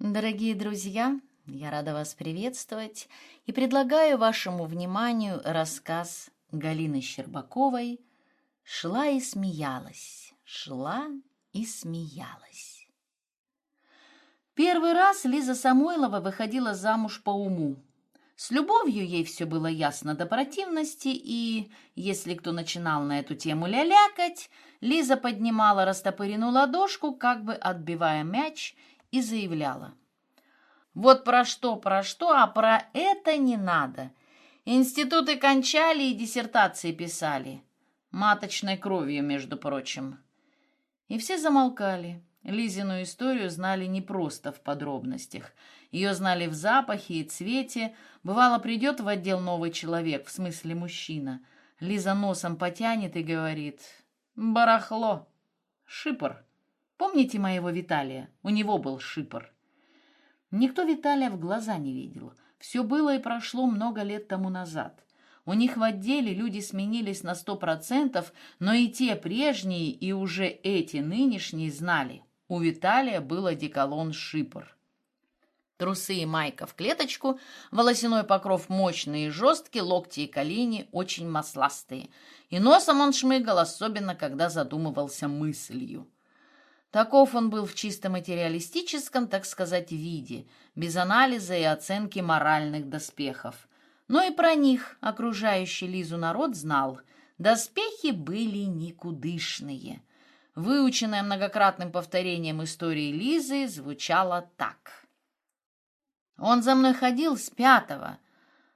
Дорогие друзья, я рада вас приветствовать и предлагаю вашему вниманию рассказ Галины Щербаковой «Шла и смеялась, шла и смеялась». Первый раз Лиза Самойлова выходила замуж по уму. С любовью ей все было ясно до противности, и, если кто начинал на эту тему лялякать, Лиза поднимала растопыренную ладошку, как бы отбивая мяч, и заявляла. «Вот про что, про что, а про это не надо. Институты кончали и диссертации писали. Маточной кровью, между прочим». И все замолкали. Лизину историю знали не просто в подробностях. Ее знали в запахе и цвете. Бывало, придет в отдел новый человек, в смысле мужчина. Лиза носом потянет и говорит «Барахло! Шипор!» Помните моего Виталия? У него был шипор. Никто Виталия в глаза не видел. Все было и прошло много лет тому назад. У них в отделе люди сменились на сто процентов, но и те прежние, и уже эти нынешние знали. У Виталия был одеколон «Шипор». Трусы и майка в клеточку, волосяной покров мощный и жесткий, локти и колени очень масластые. И носом он шмыгал, особенно когда задумывался мыслью. Таков он был в чисто материалистическом, так сказать, виде, без анализа и оценки моральных доспехов. Но и про них окружающий Лизу народ знал. Доспехи были никудышные. Выученная многократным повторением истории Лизы звучала так. «Он за мной ходил с пятого».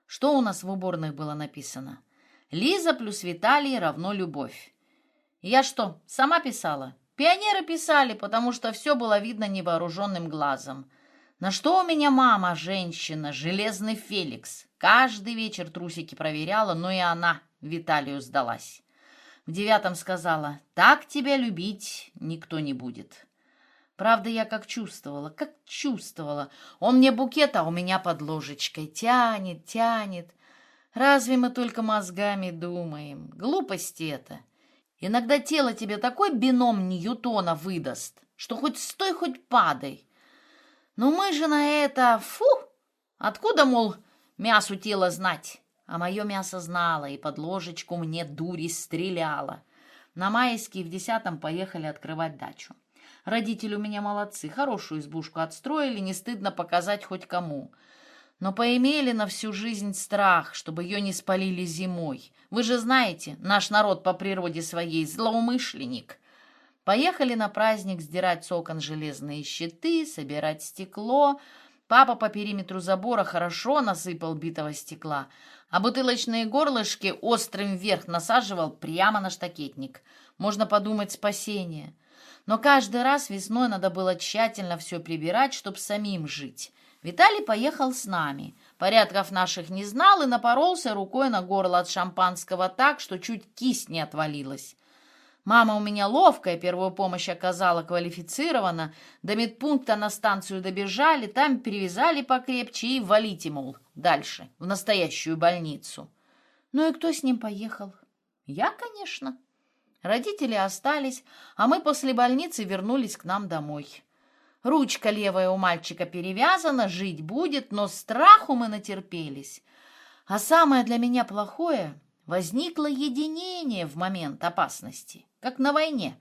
Что у нас в уборных было написано? «Лиза плюс Виталий равно любовь». Я что, сама писала? Пионеры писали, потому что все было видно невооруженным глазом. На что у меня мама, женщина, железный Феликс. Каждый вечер трусики проверяла, но и она Виталию сдалась. В девятом сказала, так тебя любить никто не будет. Правда, я как чувствовала, как чувствовала. Он мне букет, а у меня под ложечкой. Тянет, тянет. Разве мы только мозгами думаем? Глупости это. Иногда тело тебе такой бином Ньютона выдаст, что хоть стой, хоть падай. Но мы же на это... Фу! Откуда, мол, мясу тело знать? А мое мясо знало и под ложечку мне дури стреляла. На майские в десятом поехали открывать дачу. Родители у меня молодцы, хорошую избушку отстроили, не стыдно показать хоть кому но поимели на всю жизнь страх, чтобы ее не спалили зимой. Вы же знаете, наш народ по природе своей злоумышленник. Поехали на праздник сдирать с окон железные щиты, собирать стекло. Папа по периметру забора хорошо насыпал битого стекла, а бутылочные горлышки острым вверх насаживал прямо на штакетник. Можно подумать спасение. Но каждый раз весной надо было тщательно все прибирать, чтобы самим жить. Виталий поехал с нами. Порядков наших не знал и напоролся рукой на горло от шампанского так, что чуть кисть не отвалилась. Мама у меня ловкая, первую помощь оказала квалифицированно. До медпункта на станцию добежали, там перевязали покрепче и валите, мол, дальше, в настоящую больницу. Ну и кто с ним поехал? Я, конечно. Родители остались, а мы после больницы вернулись к нам домой. Ручка левая у мальчика перевязана, жить будет, но страху мы натерпелись. А самое для меня плохое — возникло единение в момент опасности, как на войне.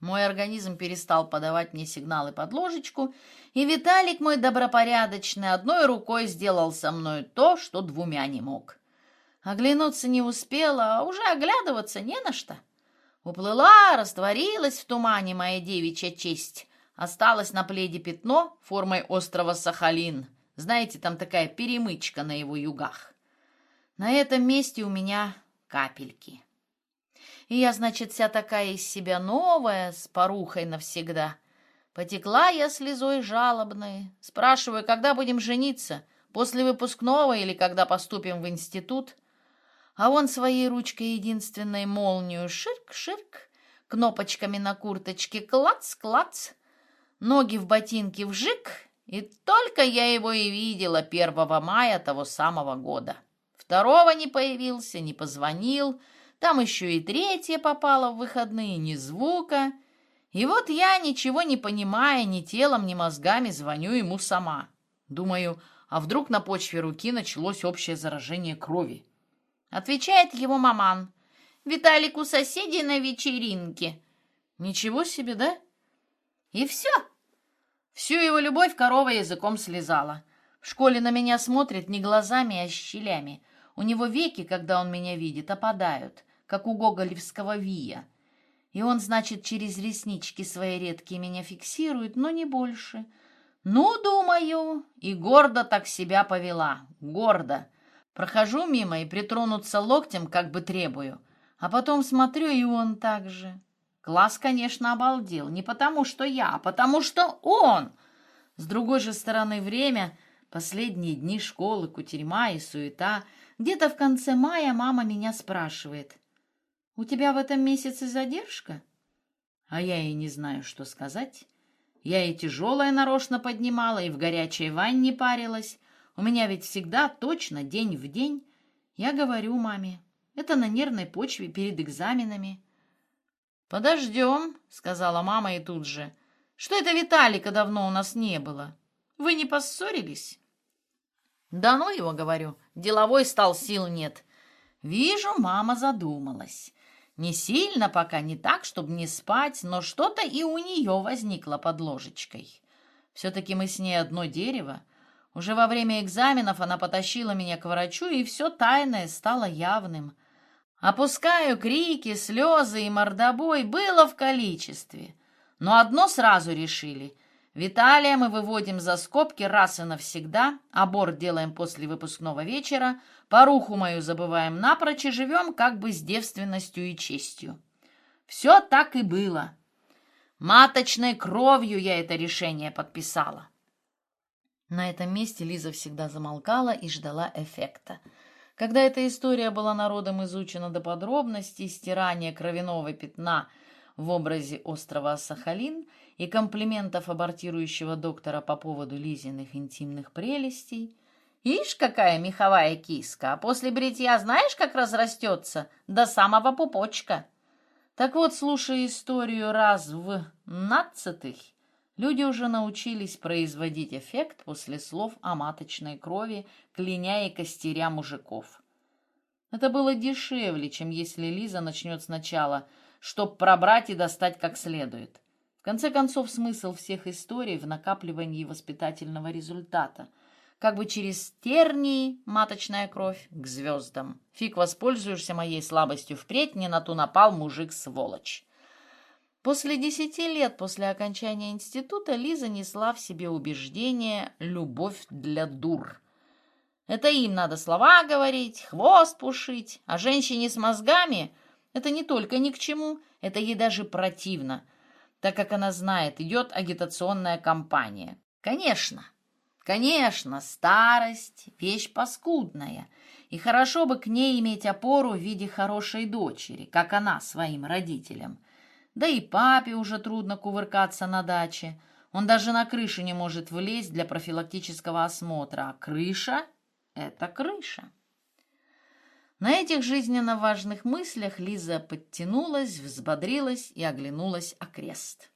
Мой организм перестал подавать мне сигналы под ложечку, и Виталик мой добропорядочный одной рукой сделал со мной то, что двумя не мог. Оглянуться не успела, а уже оглядываться не на что. Уплыла, растворилась в тумане моя девичья честь. Осталось на пледе пятно формой острова Сахалин. Знаете, там такая перемычка на его югах. На этом месте у меня капельки. И я, значит, вся такая из себя новая, с порухой навсегда. Потекла я слезой жалобной. Спрашиваю, когда будем жениться? После выпускного или когда поступим в институт? А он своей ручкой единственной молнию ширк-ширк, кнопочками на курточке клац-клац, ноги в ботинки вжик, и только я его и видела 1 мая того самого года. Второго не появился, не позвонил, там еще и третье попало в выходные, ни звука. И вот я, ничего не понимая ни телом, ни мозгами, звоню ему сама. Думаю, а вдруг на почве руки началось общее заражение крови? Отвечает его маман. Виталик у соседей на вечеринке. Ничего себе, да? И все. Всю его любовь корова языком слезала. В школе на меня смотрит не глазами, а щелями. У него веки, когда он меня видит, опадают, как у гоголевского вия. И он, значит, через реснички свои редкие меня фиксирует, но не больше. Ну, думаю, и гордо так себя повела, гордо. Прохожу мимо и притронуться локтем, как бы требую. А потом смотрю, и он так же. Класс, конечно, обалдел. Не потому, что я, а потому, что он. С другой же стороны, время, последние дни школы, кутерьма и суета. Где-то в конце мая мама меня спрашивает. «У тебя в этом месяце задержка?» А я и не знаю, что сказать. Я и тяжелое нарочно поднимала, и в горячей ванне парилась. У меня ведь всегда точно день в день. Я говорю маме, это на нервной почве перед экзаменами. «Подождем», — сказала мама и тут же. «Что это Виталика давно у нас не было? Вы не поссорились?» «Да ну его, — говорю, — деловой стал, сил нет». Вижу, мама задумалась. Не сильно пока, не так, чтобы не спать, но что-то и у нее возникло под ложечкой. Все-таки мы с ней одно дерево. Уже во время экзаменов она потащила меня к врачу, и все тайное стало явным. Опускаю крики, слезы и мордобой было в количестве. Но одно сразу решили. Виталия мы выводим за скобки раз и навсегда, аборт делаем после выпускного вечера, поруху мою забываем напрочь и живем как бы с девственностью и честью. Все так и было. Маточной кровью я это решение подписала. На этом месте Лиза всегда замолкала и ждала эффекта. Когда эта история была народом изучена до подробностей, стирание кровяного пятна в образе острова Сахалин и комплиментов абортирующего доктора по поводу Лизиных интимных прелестей, Ишь, какая меховая киска, а после бритья знаешь, как разрастется? До самого пупочка. Так вот, слушая историю раз в нацатых, Люди уже научились производить эффект после слов о маточной крови, кляня и костеря мужиков. Это было дешевле, чем если Лиза начнет сначала, чтоб пробрать и достать как следует. В конце концов, смысл всех историй в накапливании воспитательного результата. Как бы через тернии маточная кровь к звездам. Фиг воспользуешься моей слабостью впредь, не на ту напал мужик-сволочь. После десяти лет после окончания института Лиза несла в себе убеждение «любовь для дур». Это им надо слова говорить, хвост пушить, а женщине с мозгами это не только ни к чему, это ей даже противно, так как она знает, идет агитационная кампания. Конечно, конечно, старость – вещь паскудная, и хорошо бы к ней иметь опору в виде хорошей дочери, как она своим родителям – да и папе уже трудно кувыркаться на даче. Он даже на крышу не может влезть для профилактического осмотра. А крыша — это крыша. На этих жизненно важных мыслях Лиза подтянулась, взбодрилась и оглянулась окрест.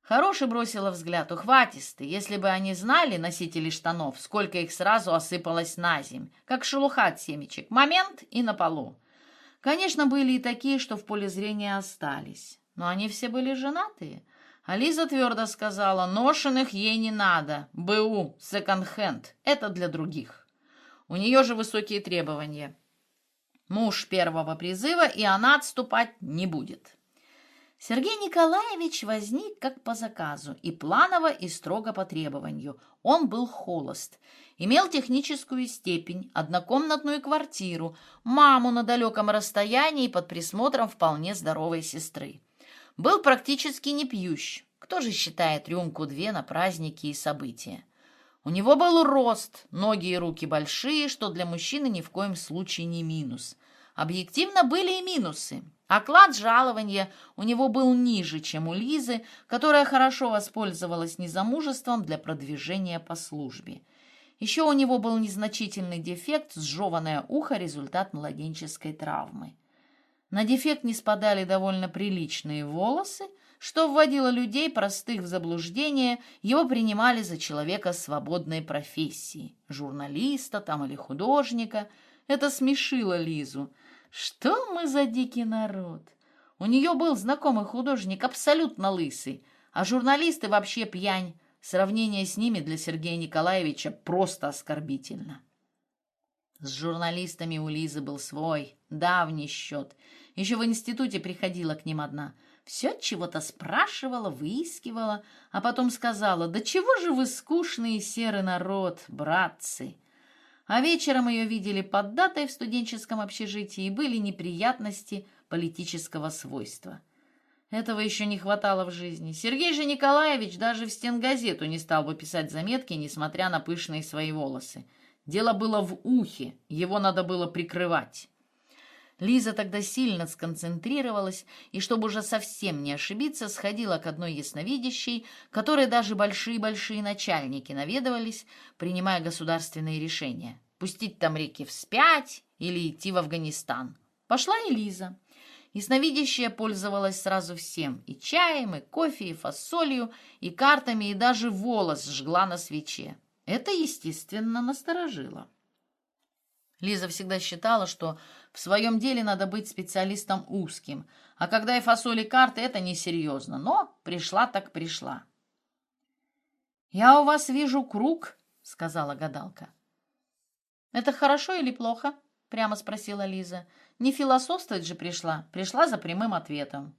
Хороший бросила взгляд, ухватистый. Если бы они знали, носители штанов, сколько их сразу осыпалось на земь, как шелуха от семечек. Момент и на полу. Конечно, были и такие, что в поле зрения остались, но они все были женатые. А твердо сказала, ношенных ей не надо, БУ, секонд-хенд, это для других. У нее же высокие требования. Муж первого призыва, и она отступать не будет. Сергей Николаевич возник как по заказу, и планово, и строго по требованию. Он был холост, имел техническую степень, однокомнатную квартиру, маму на далеком расстоянии под присмотром вполне здоровой сестры. Был практически не пьющ. Кто же считает рюмку-две на праздники и события? У него был рост, ноги и руки большие, что для мужчины ни в коем случае не минус. Объективно были и минусы. Оклад жалования у него был ниже, чем у Лизы, которая хорошо воспользовалась незамужеством для продвижения по службе. Еще у него был незначительный дефект, сжеванное ухо, результат младенческой травмы. На дефект не спадали довольно приличные волосы, что вводило людей, простых в заблуждение, его принимали за человека свободной профессии, журналиста там или художника. Это смешило Лизу. Что мы за дикий народ? У нее был знакомый художник, абсолютно лысый, а журналисты вообще пьянь. Сравнение с ними для Сергея Николаевича просто оскорбительно. С журналистами у Лизы был свой, давний счет. Еще в институте приходила к ним одна – все чего-то спрашивала, выискивала, а потом сказала, «Да чего же вы скучный и серый народ, братцы!» А вечером ее видели поддатой в студенческом общежитии и были неприятности политического свойства. Этого еще не хватало в жизни. Сергей же Николаевич даже в стенгазету не стал бы писать заметки, несмотря на пышные свои волосы. Дело было в ухе, его надо было прикрывать. Лиза тогда сильно сконцентрировалась и, чтобы уже совсем не ошибиться, сходила к одной ясновидящей, которой даже большие-большие начальники наведывались, принимая государственные решения. Пустить там реки вспять или идти в Афганистан. Пошла и Лиза. Ясновидящая пользовалась сразу всем – и чаем, и кофе, и фасолью, и картами, и даже волос жгла на свече. Это, естественно, насторожило. Лиза всегда считала, что в своем деле надо быть специалистом узким, а когда и фасоли карты, это несерьезно. Но пришла так пришла. «Я у вас вижу круг», — сказала гадалка. «Это хорошо или плохо?» — прямо спросила Лиза. «Не философствовать же пришла, пришла за прямым ответом».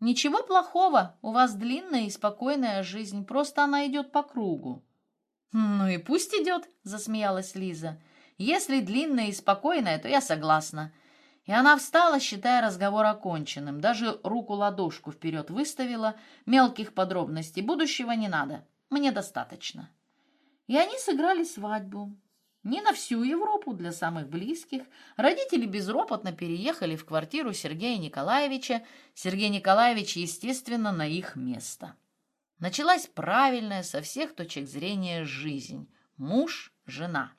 «Ничего плохого, у вас длинная и спокойная жизнь, просто она идет по кругу». «Ну и пусть идет», — засмеялась Лиза. Если длинная и спокойная, то я согласна. И она встала, считая разговор оконченным. Даже руку-ладошку вперед выставила. Мелких подробностей будущего не надо. Мне достаточно. И они сыграли свадьбу. Не на всю Европу, для самых близких. Родители безропотно переехали в квартиру Сергея Николаевича. Сергей Николаевич, естественно, на их место. Началась правильная со всех точек зрения жизнь. Муж, жена.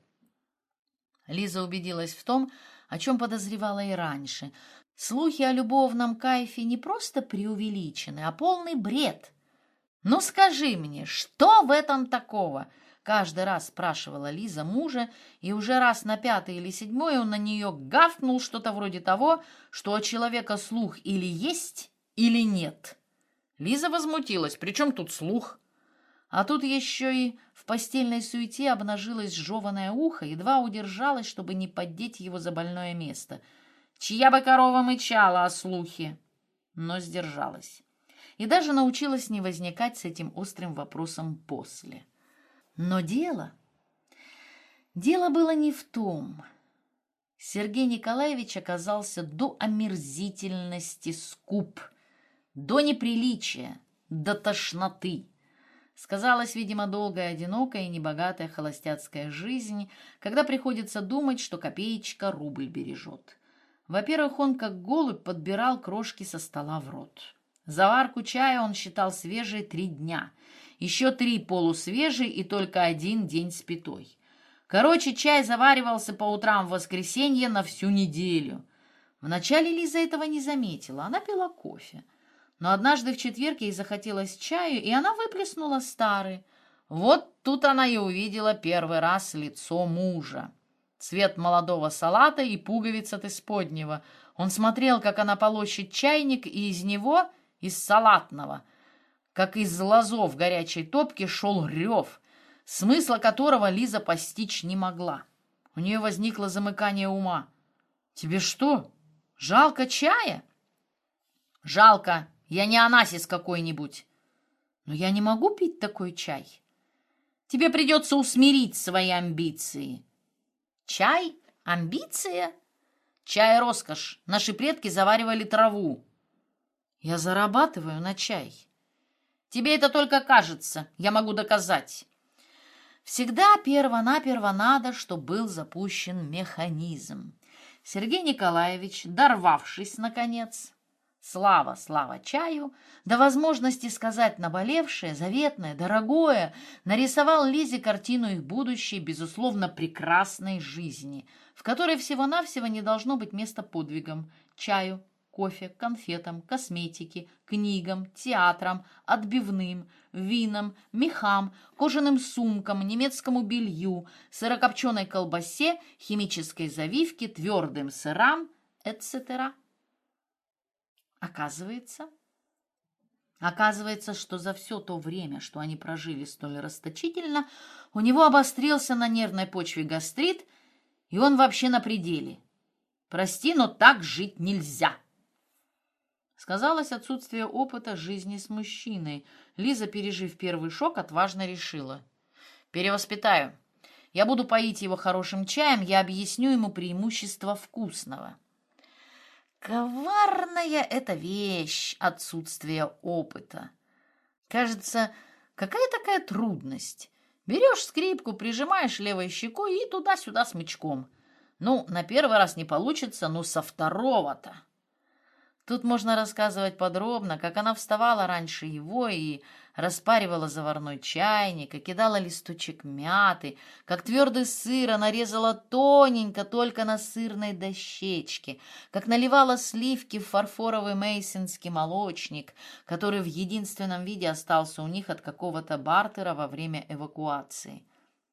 Лиза убедилась в том, о чем подозревала и раньше. Слухи о любовном кайфе не просто преувеличены, а полный бред. «Ну скажи мне, что в этом такого?» Каждый раз спрашивала Лиза мужа, и уже раз на пятый или седьмой он на нее гавкнул что-то вроде того, что у человека слух или есть, или нет. Лиза возмутилась. «При чем тут слух?» А тут еще и в постельной суете обнажилось жеванное ухо, едва удержалась, чтобы не поддеть его за больное место. Чья бы корова мычала о слухе? Но сдержалась. И даже научилась не возникать с этим острым вопросом после. Но дело... Дело было не в том. Сергей Николаевич оказался до омерзительности скуп, до неприличия, до тошноты. Сказалась, видимо, долгая, одинокая и небогатая холостяцкая жизнь, когда приходится думать, что копеечка рубль бережет. Во-первых, он как голубь подбирал крошки со стола в рот. Заварку чая он считал свежей три дня, еще три полусвежей и только один день спитой. Короче, чай заваривался по утрам в воскресенье на всю неделю. Вначале Лиза этого не заметила, она пила кофе. Но однажды в четверг ей захотелось чаю, и она выплеснула старый. Вот тут она и увидела первый раз лицо мужа. Цвет молодого салата и пуговиц от исподнего. Он смотрел, как она полощет чайник, и из него, из салатного, как из лозов горячей топки, шел рев, смысла которого Лиза постичь не могла. У нее возникло замыкание ума. «Тебе что, жалко чая?» «Жалко», я не анасис какой-нибудь. Но я не могу пить такой чай. Тебе придется усмирить свои амбиции. Чай? Амбиция? Чай — роскошь. Наши предки заваривали траву. Я зарабатываю на чай. Тебе это только кажется. Я могу доказать. Всегда перво-наперво надо, чтобы был запущен механизм. Сергей Николаевич, дорвавшись, наконец, Слава, слава чаю, до возможности сказать наболевшее, заветное, дорогое, нарисовал Лизе картину их будущей, безусловно, прекрасной жизни, в которой всего-навсего не должно быть места подвигам, чаю, кофе, конфетам, косметике, книгам, театрам, отбивным, винам, мехам, кожаным сумкам, немецкому белью, сырокопченой колбасе, химической завивке, твердым сырам, etc. Оказывается, Оказывается, что за все то время, что они прожили столь расточительно, у него обострился на нервной почве гастрит, и он вообще на пределе. Прости, но так жить нельзя. Сказалось отсутствие опыта жизни с мужчиной. Лиза, пережив первый шок, отважно решила. Перевоспитаю. Я буду поить его хорошим чаем, я объясню ему преимущество вкусного. Коварная эта вещь, отсутствие опыта. Кажется, какая такая трудность? Берешь скрипку, прижимаешь левой щекой и туда-сюда смычком. Ну, на первый раз не получится, но со второго-то. Тут можно рассказывать подробно, как она вставала раньше его и распаривала заварной чайник, и кидала листочек мяты, как твердый сыр она резала тоненько только на сырной дощечке, как наливала сливки в фарфоровый мейсонский молочник, который в единственном виде остался у них от какого-то бартера во время эвакуации.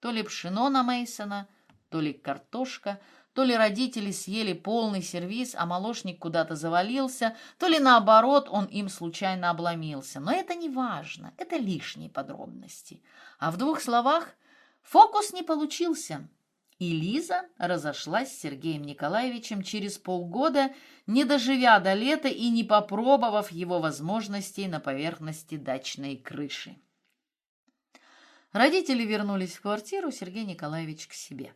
То ли пшено на Мейсона, то ли картошка — то ли родители съели полный сервиз, а молочник куда-то завалился, то ли наоборот он им случайно обломился. Но это не важно, это лишние подробности. А в двух словах фокус не получился. И Лиза разошлась с Сергеем Николаевичем через полгода, не доживя до лета и не попробовав его возможностей на поверхности дачной крыши. Родители вернулись в квартиру, Сергей Николаевич к себе.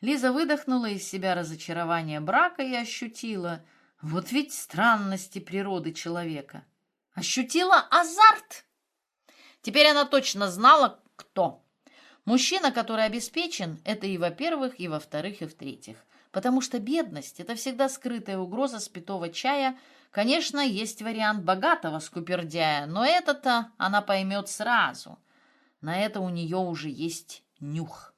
Лиза выдохнула из себя разочарование брака и ощутила, вот ведь странности природы человека. Ощутила азарт. Теперь она точно знала, кто. Мужчина, который обеспечен, это и во-первых, и во-вторых, и в-третьих. Потому что бедность – это всегда скрытая угроза спитого чая. Конечно, есть вариант богатого скупердяя, но это-то она поймет сразу. На это у нее уже есть нюх.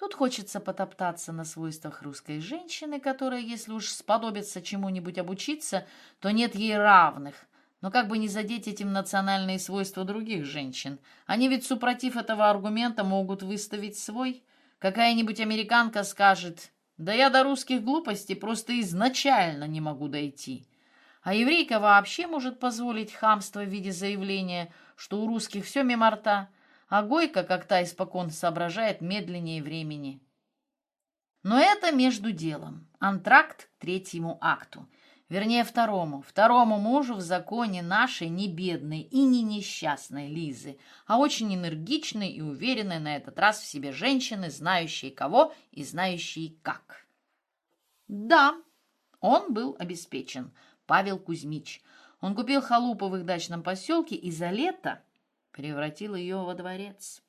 Тут хочется потоптаться на свойствах русской женщины, которая, если уж сподобится чему-нибудь обучиться, то нет ей равных. Но как бы не задеть этим национальные свойства других женщин? Они ведь, супротив этого аргумента, могут выставить свой. Какая-нибудь американка скажет, да я до русских глупостей просто изначально не могу дойти. А еврейка вообще может позволить хамство в виде заявления, что у русских все мимо рта – а Гойка, как та испокон, соображает медленнее времени. Но это между делом. Антракт к третьему акту. Вернее, второму. Второму мужу в законе нашей не бедной и не несчастной Лизы, а очень энергичной и уверенной на этот раз в себе женщины, знающей кого и знающей как. Да, он был обеспечен. Павел Кузьмич. Он купил халупу в их дачном поселке и за лето превратил ее во дворец.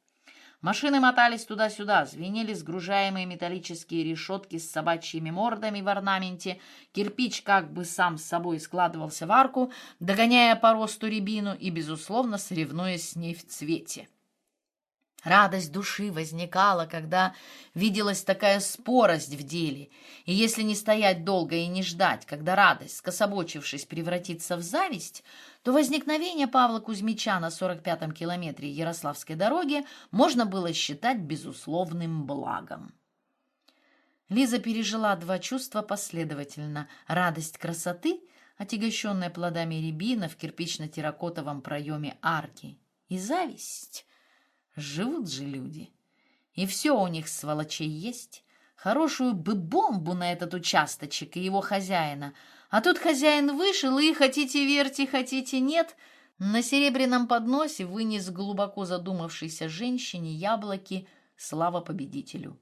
Машины мотались туда-сюда, звенели сгружаемые металлические решетки с собачьими мордами в орнаменте, кирпич как бы сам с собой складывался в арку, догоняя по росту рябину и, безусловно, соревнуясь с ней в цвете. Радость души возникала, когда виделась такая спорость в деле, и если не стоять долго и не ждать, когда радость, скособочившись, превратится в зависть, то возникновение Павла Кузьмича на 45-м километре Ярославской дороги можно было считать безусловным благом. Лиза пережила два чувства последовательно – радость красоты, отягощенная плодами рябина в кирпично-терракотовом проеме арки, и зависть. Живут же люди. И все у них, сволочей, есть. Хорошую бы бомбу на этот участочек и его хозяина – а тут хозяин вышел и, хотите верьте, хотите нет, на серебряном подносе вынес глубоко задумавшейся женщине яблоки «Слава победителю».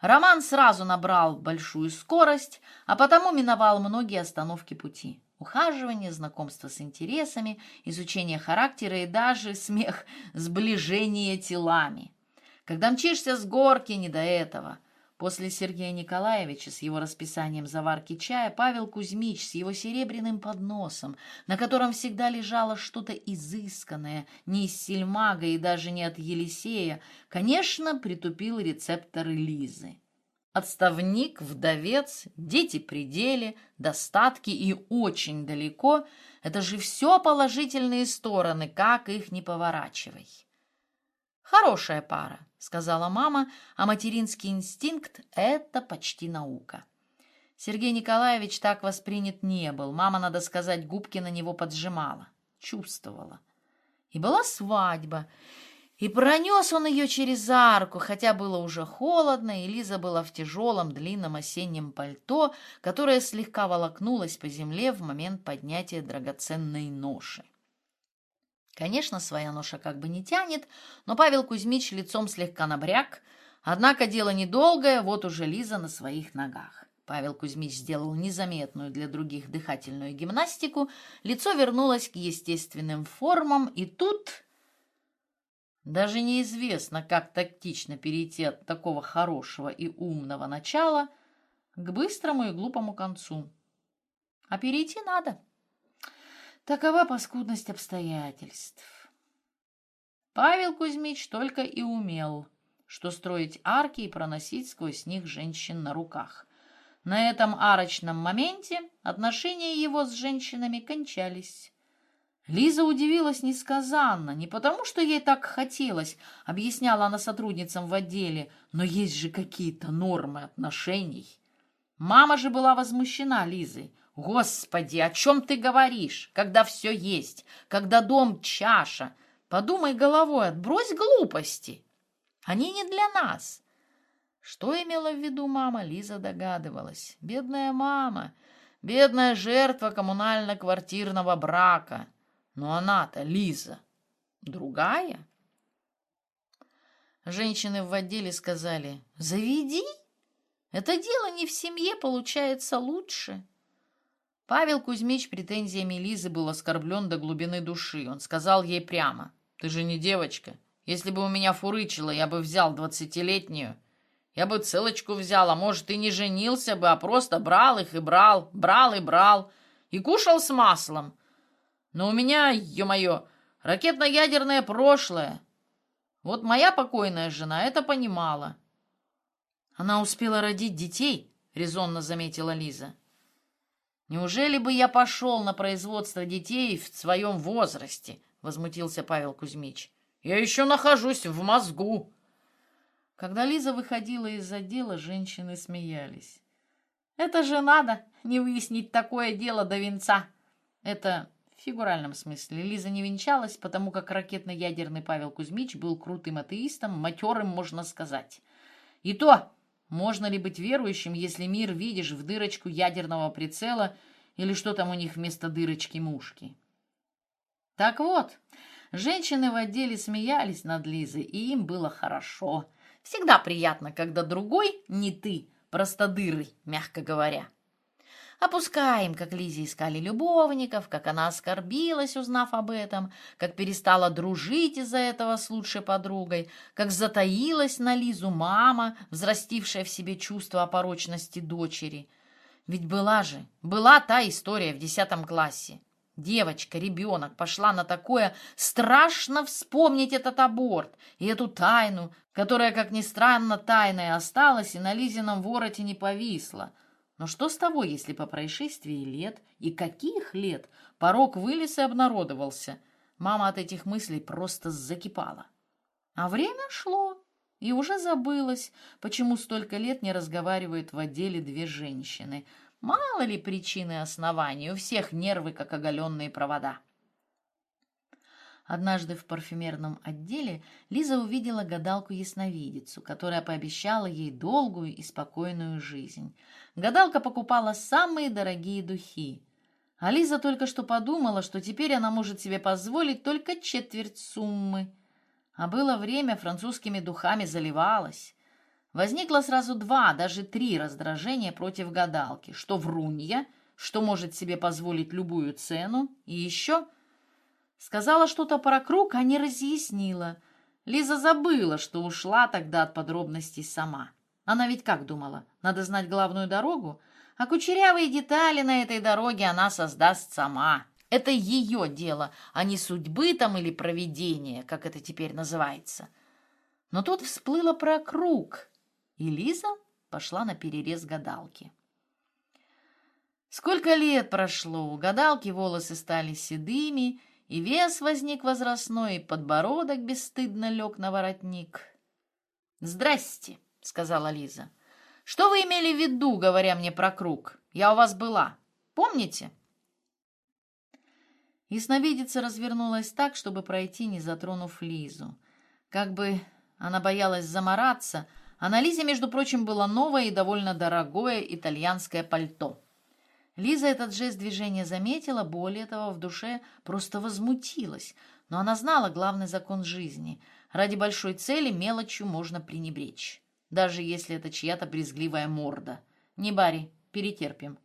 Роман сразу набрал большую скорость, а потому миновал многие остановки пути. Ухаживание, знакомство с интересами, изучение характера и даже смех, сближение телами. Когда мчишься с горки, не до этого. После Сергея Николаевича с его расписанием заварки чая Павел Кузьмич с его серебряным подносом, на котором всегда лежало что-то изысканное, не из сельмага и даже не от Елисея, конечно, притупил рецепторы Лизы. Отставник, вдовец, дети при достатки и очень далеко — это же все положительные стороны, как их не поворачивай. «Хорошая пара», — сказала мама, а материнский инстинкт — это почти наука. Сергей Николаевич так воспринят не был. Мама, надо сказать, губки на него поджимала, чувствовала. И была свадьба, и пронес он ее через арку, хотя было уже холодно, и Лиза была в тяжелом длинном осеннем пальто, которое слегка волокнулось по земле в момент поднятия драгоценной ноши. Конечно, своя ноша как бы не тянет, но Павел Кузьмич лицом слегка набряк, однако дело недолгое, вот уже Лиза на своих ногах. Павел Кузьмич сделал незаметную для других дыхательную гимнастику, лицо вернулось к естественным формам, и тут даже неизвестно, как тактично перейти от такого хорошего и умного начала к быстрому и глупому концу. А перейти надо. Такова паскудность обстоятельств. Павел Кузьмич только и умел, что строить арки и проносить сквозь них женщин на руках. На этом арочном моменте отношения его с женщинами кончались. Лиза удивилась несказанно, не потому, что ей так хотелось, объясняла она сотрудницам в отделе, но есть же какие-то нормы отношений. Мама же была возмущена Лизой. «Господи, о чем ты говоришь, когда все есть, когда дом чаша? Подумай головой, отбрось глупости. Они не для нас». Что имела в виду мама, Лиза догадывалась. Бедная мама, бедная жертва коммунально-квартирного брака. Но она-то, Лиза, другая. Женщины в отделе сказали, заведи. Это дело не в семье, получается лучше. Павел Кузьмич претензиями Лизы был оскорблен до глубины души. Он сказал ей прямо, ты же не девочка. Если бы у меня фурычило, я бы взял двадцатилетнюю. Я бы целочку взял, а может, и не женился бы, а просто брал их и брал, брал и брал, и кушал с маслом. Но у меня, ё-моё, ракетно-ядерное прошлое. Вот моя покойная жена это понимала. Она успела родить детей, резонно заметила Лиза. Неужели бы я пошел на производство детей в своем возрасте? Возмутился Павел Кузьмич. Я еще нахожусь в мозгу. Когда Лиза выходила из отдела, женщины смеялись. Это же надо не выяснить такое дело до венца. Это фигуральном смысле. Лиза не венчалась, потому как ракетно-ядерный Павел Кузьмич был крутым атеистом, матерым, можно сказать. И то, можно ли быть верующим, если мир видишь в дырочку ядерного прицела или что там у них вместо дырочки мушки? Так вот, женщины в отделе смеялись над Лизой, и им было хорошо. Всегда приятно, когда другой, не ты, простодырый, мягко говоря. Опускаем, как Лизе искали любовников, как она оскорбилась, узнав об этом, как перестала дружить из-за этого с лучшей подругой, как затаилась на Лизу мама, взрастившая в себе чувство опорочности дочери. Ведь была же, была та история в десятом классе. Девочка, ребенок пошла на такое, страшно вспомнить этот аборт и эту тайну, которая, как ни странно, тайной осталась и на Лизином вороте не повисла — но что с того, если по происшествии лет, и каких лет, порог вылез и обнародовался? Мама от этих мыслей просто закипала. А время шло, и уже забылось, почему столько лет не разговаривают в отделе две женщины. Мало ли причины и оснований, у всех нервы, как оголенные провода. Однажды в парфюмерном отделе Лиза увидела гадалку-ясновидицу, которая пообещала ей долгую и спокойную жизнь. Гадалка покупала самые дорогие духи. А Лиза только что подумала, что теперь она может себе позволить только четверть суммы. А было время, французскими духами заливалась. Возникло сразу два, даже три раздражения против гадалки, что врунья, что может себе позволить любую цену, и еще Сказала что-то про круг, а не разъяснила. Лиза забыла, что ушла тогда от подробностей сама. Она ведь как думала, надо знать главную дорогу? А кучерявые детали на этой дороге она создаст сама. Это ее дело, а не судьбы там или проведения, как это теперь называется. Но тут всплыло про круг, и Лиза пошла на перерез гадалки. Сколько лет прошло, у гадалки волосы стали седыми, и вес возник возрастной, и подбородок бесстыдно лег на воротник. «Здрасте», — сказала Лиза. «Что вы имели в виду, говоря мне про круг? Я у вас была. Помните?» Ясновидица развернулась так, чтобы пройти, не затронув Лизу. Как бы она боялась замораться, а на Лизе, между прочим, было новое и довольно дорогое итальянское пальто. Лиза этот жест движения заметила, более того, в душе просто возмутилась. Но она знала главный закон жизни. Ради большой цели мелочью можно пренебречь. Даже если это чья-то брезгливая морда. Не бари, перетерпим.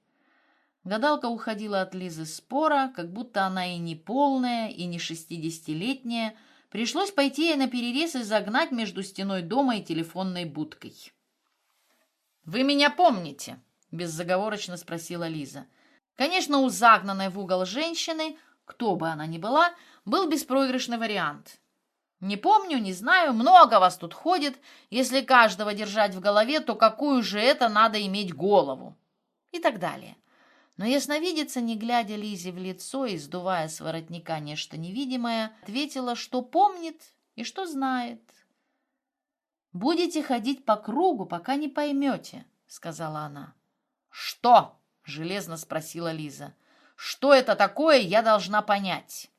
Гадалка уходила от Лизы спора, как будто она и не полная, и не шестидесятилетняя. Пришлось пойти ей на перерез и загнать между стеной дома и телефонной будкой. «Вы меня помните?» — беззаговорочно спросила Лиза. Конечно, у загнанной в угол женщины, кто бы она ни была, был беспроигрышный вариант. Не помню, не знаю, много вас тут ходит. Если каждого держать в голове, то какую же это надо иметь голову? И так далее. Но ясновидица, не глядя Лизе в лицо и сдувая с воротника нечто невидимое, ответила, что помнит и что знает. «Будете ходить по кругу, пока не поймете», — сказала она. «Что?» — железно спросила Лиза. «Что это такое, я должна понять».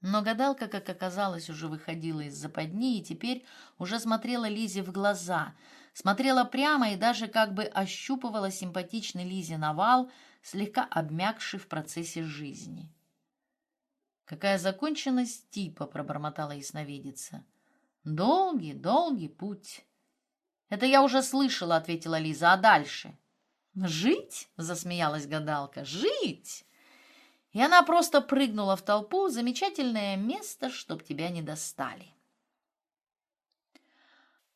Но гадалка, как оказалось, уже выходила из западни и теперь уже смотрела Лизе в глаза — смотрела прямо и даже как бы ощупывала симпатичный Лизе навал, слегка обмякший в процессе жизни. «Какая законченность типа!» — пробормотала ясновидица. «Долгий, долгий путь». «Это я уже слышала», — ответила Лиза. «А дальше?» «Жить?» — засмеялась гадалка. «Жить!» И она просто прыгнула в толпу. Замечательное место, чтоб тебя не достали.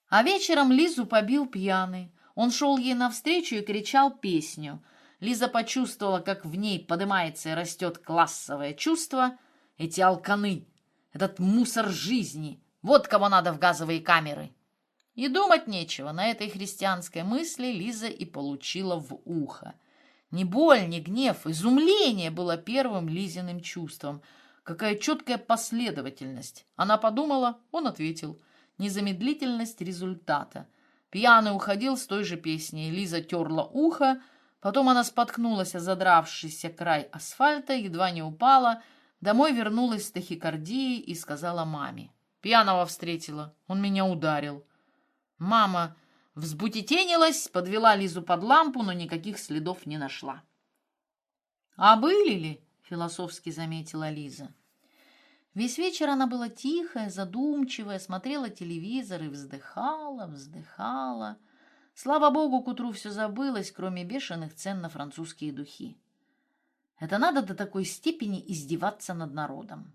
А вечером Лизу побил пьяный. Он шел ей навстречу и кричал песню. Лиза почувствовала, как в ней поднимается и растет классовое чувство. Эти алканы, этот мусор жизни, вот кого надо в газовые камеры. И думать нечего, на этой христианской мысли Лиза и получила в ухо. Ни боль, ни гнев, изумление было первым Лизиным чувством. Какая четкая последовательность. Она подумала, он ответил – незамедлительность результата. Пьяный уходил с той же песней. Лиза терла ухо, потом она споткнулась о задравшийся край асфальта, едва не упала, домой вернулась с тахикардией и сказала маме. Пьяного встретила, он меня ударил. Мама взбутетенилась, подвела Лизу под лампу, но никаких следов не нашла. «А были ли?» — философски заметила Лиза. Весь вечер она была тихая, задумчивая, смотрела телевизор и вздыхала, вздыхала. Слава богу, к утру все забылось, кроме бешеных цен на французские духи. Это надо до такой степени издеваться над народом.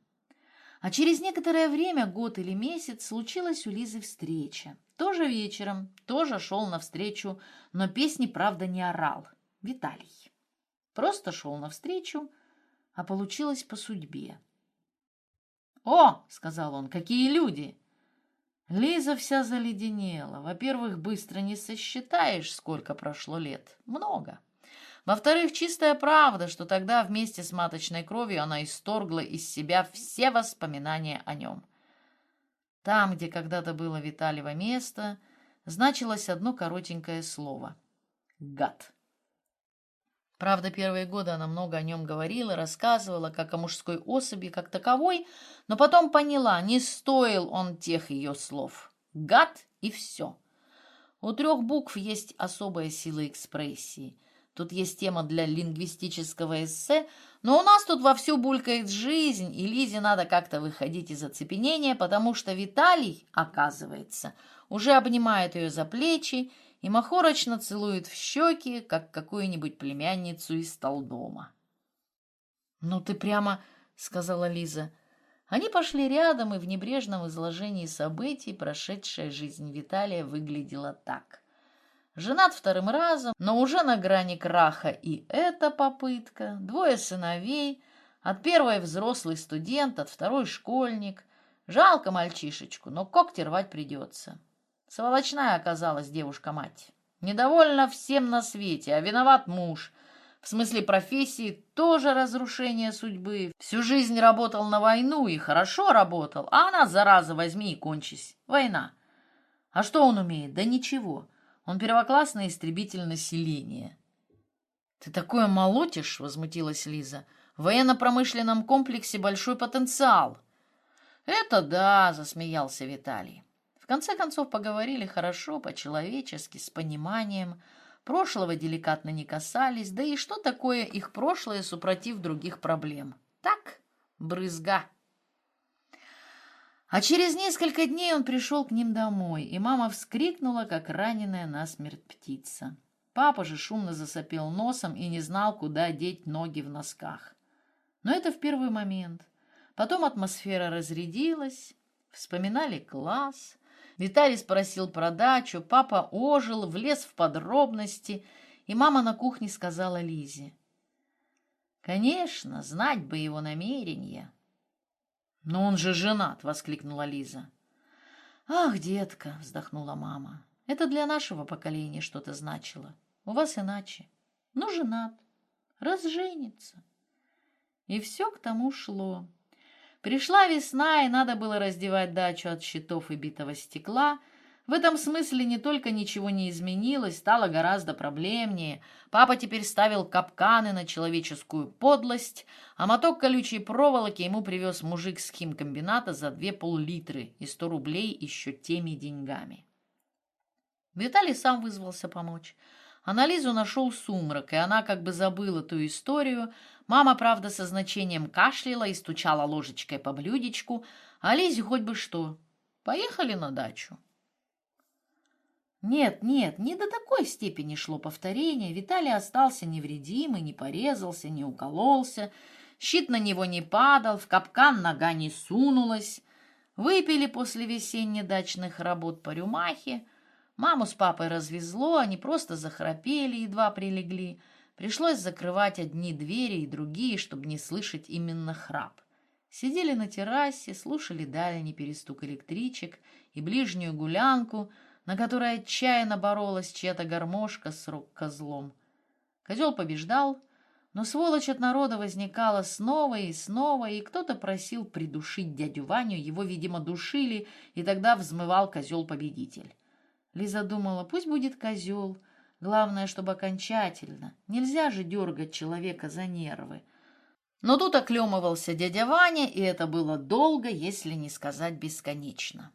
А через некоторое время, год или месяц, случилась у Лизы встреча. Тоже вечером, тоже шел навстречу, но песни, правда, не орал. Виталий. Просто шел навстречу, а получилось по судьбе. «О!» — сказал он. «Какие люди!» Лиза вся заледенела. Во-первых, быстро не сосчитаешь, сколько прошло лет. Много. Во-вторых, чистая правда, что тогда вместе с маточной кровью она исторгла из себя все воспоминания о нем. Там, где когда-то было Виталево место, значилось одно коротенькое слово — «гад». Правда, первые годы она много о нем говорила, рассказывала, как о мужской особи, как таковой, но потом поняла, не стоил он тех ее слов. Гад и все. У трех букв есть особая сила экспрессии. Тут есть тема для лингвистического эссе, но у нас тут вовсю булькает жизнь, и Лизе надо как-то выходить из оцепенения, потому что Виталий, оказывается, уже обнимает ее за плечи и махорочно целует в щеки, как какую-нибудь племянницу из толдома. «Ну ты прямо...» — сказала Лиза. Они пошли рядом, и в небрежном изложении событий прошедшая жизнь Виталия выглядела так. Женат вторым разом, но уже на грани краха и эта попытка, двое сыновей, от первой взрослый студент, от второй школьник. Жалко мальчишечку, но когти рвать придется. Сволочная оказалась девушка-мать. Недовольна всем на свете, а виноват муж. В смысле профессии тоже разрушение судьбы. Всю жизнь работал на войну и хорошо работал, а она, зараза, возьми и кончись. Война. А что он умеет? Да ничего. Он первоклассный истребитель населения. «Ты такое молотишь!» — возмутилась Лиза. «В военно-промышленном комплексе большой потенциал». «Это да!» — засмеялся Виталий. В конце концов поговорили хорошо, по-человечески, с пониманием. Прошлого деликатно не касались, да и что такое их прошлое, супротив других проблем? Так, брызга. А через несколько дней он пришел к ним домой, и мама вскрикнула, как раненая насмерть птица. Папа же шумно засопел носом и не знал, куда деть ноги в носках. Но это в первый момент. Потом атмосфера разрядилась, вспоминали класс. Виталий спросил про дачу, папа ожил, влез в подробности, и мама на кухне сказала Лизе. «Конечно, знать бы его намерения». «Но он же женат!» — воскликнула Лиза. «Ах, детка!» — вздохнула мама. «Это для нашего поколения что-то значило. У вас иначе. Ну, женат. Разженится». И все к тому шло. Пришла весна, и надо было раздевать дачу от щитов и битого стекла — в этом смысле не только ничего не изменилось, стало гораздо проблемнее. Папа теперь ставил капканы на человеческую подлость, а моток колючей проволоки ему привез мужик с химкомбината за две пол-литры и сто рублей еще теми деньгами. Виталий сам вызвался помочь. Анализу нашел сумрак, и она как бы забыла ту историю. Мама, правда, со значением кашляла и стучала ложечкой по блюдечку, а Лизе хоть бы что. Поехали на дачу. Нет, нет, не до такой степени шло повторение. Виталий остался невредимый, не порезался, не укололся. Щит на него не падал, в капкан нога не сунулась. Выпили после весенне-дачных работ по рюмахе. Маму с папой развезло, они просто захрапели, едва прилегли. Пришлось закрывать одни двери и другие, чтобы не слышать именно храп. Сидели на террасе, слушали дальний перестук электричек и ближнюю гулянку — на которой отчаянно боролась чья-то гармошка с рок-козлом. Козел побеждал, но сволочь от народа возникала снова и снова, и кто-то просил придушить дядю Ваню, его, видимо, душили, и тогда взмывал козел-победитель. Лиза думала, пусть будет козел, главное, чтобы окончательно. Нельзя же дергать человека за нервы. Но тут оклемывался дядя Ваня, и это было долго, если не сказать бесконечно.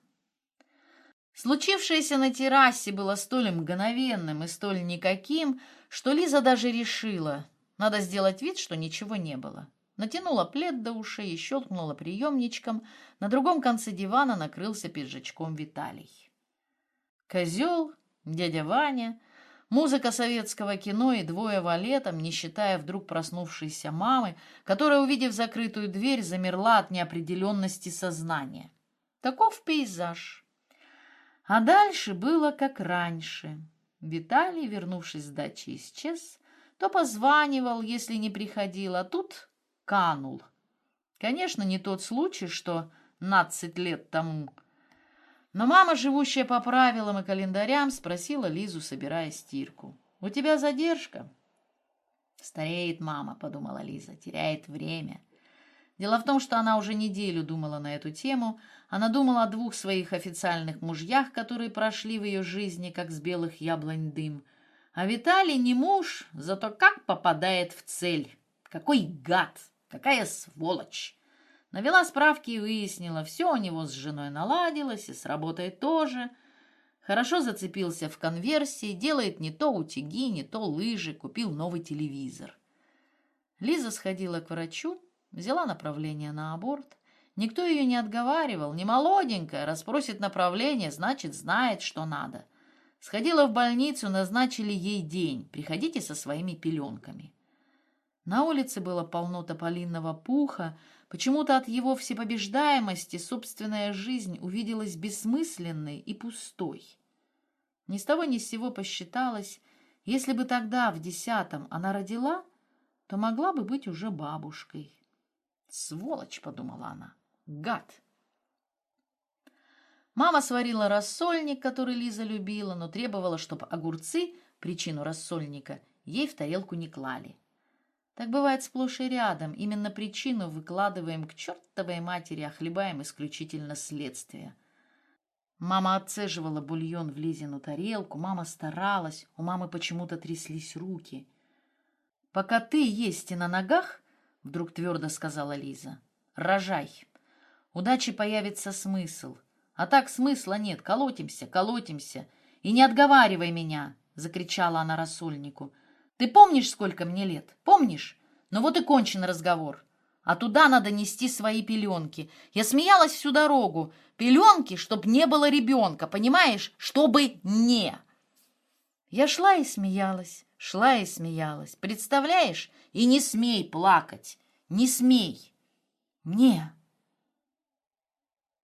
Случившееся на террасе было столь мгновенным и столь никаким, что Лиза даже решила, надо сделать вид, что ничего не было. Натянула плед до ушей и щелкнула приемничком. На другом конце дивана накрылся пиджачком Виталий. Козел, дядя Ваня, музыка советского кино и двое валетом, не считая вдруг проснувшейся мамы, которая, увидев закрытую дверь, замерла от неопределенности сознания. Таков пейзаж. А дальше было как раньше. Виталий, вернувшись с дачи, исчез, то позванивал, если не приходил, а тут канул. Конечно, не тот случай, что нацать лет тому. Но мама, живущая по правилам и календарям, спросила Лизу, собирая стирку. «У тебя задержка?» «Стареет мама», — подумала Лиза, — «теряет время». Дело в том, что она уже неделю думала на эту тему. Она думала о двух своих официальных мужьях, которые прошли в ее жизни, как с белых яблонь дым. А Виталий не муж, зато как попадает в цель. Какой гад! Какая сволочь! Навела справки и выяснила, все у него с женой наладилось, и с работой тоже. Хорошо зацепился в конверсии, делает не то утюги, не то лыжи, купил новый телевизор. Лиза сходила к врачу, Взяла направление на аборт. Никто ее не отговаривал. Не молоденькая, расспросит направление, значит, знает, что надо. Сходила в больницу, назначили ей день. Приходите со своими пеленками. На улице было полно тополинного пуха. Почему-то от его всепобеждаемости собственная жизнь увиделась бессмысленной и пустой. Ни с того ни с сего посчиталось, если бы тогда, в десятом, она родила, то могла бы быть уже бабушкой. «Сволочь!» — подумала она. «Гад!» Мама сварила рассольник, который Лиза любила, но требовала, чтобы огурцы, причину рассольника, ей в тарелку не клали. Так бывает сплошь и рядом. Именно причину выкладываем к чертовой матери, а хлебаем исключительно следствие. Мама отцеживала бульон в Лизину тарелку, мама старалась, у мамы почему-то тряслись руки. «Пока ты есть и на ногах, — вдруг твердо сказала Лиза, — рожай. Удачи появится смысл. А так смысла нет, колотимся, колотимся. И не отговаривай меня, — закричала она рассольнику. Ты помнишь, сколько мне лет? Помнишь? Ну вот и кончен разговор. А туда надо нести свои пеленки. Я смеялась всю дорогу. Пеленки, чтоб не было ребенка, понимаешь? Чтобы не. Я шла и смеялась, шла и смеялась. Представляешь? И не смей плакать. Не смей. Мне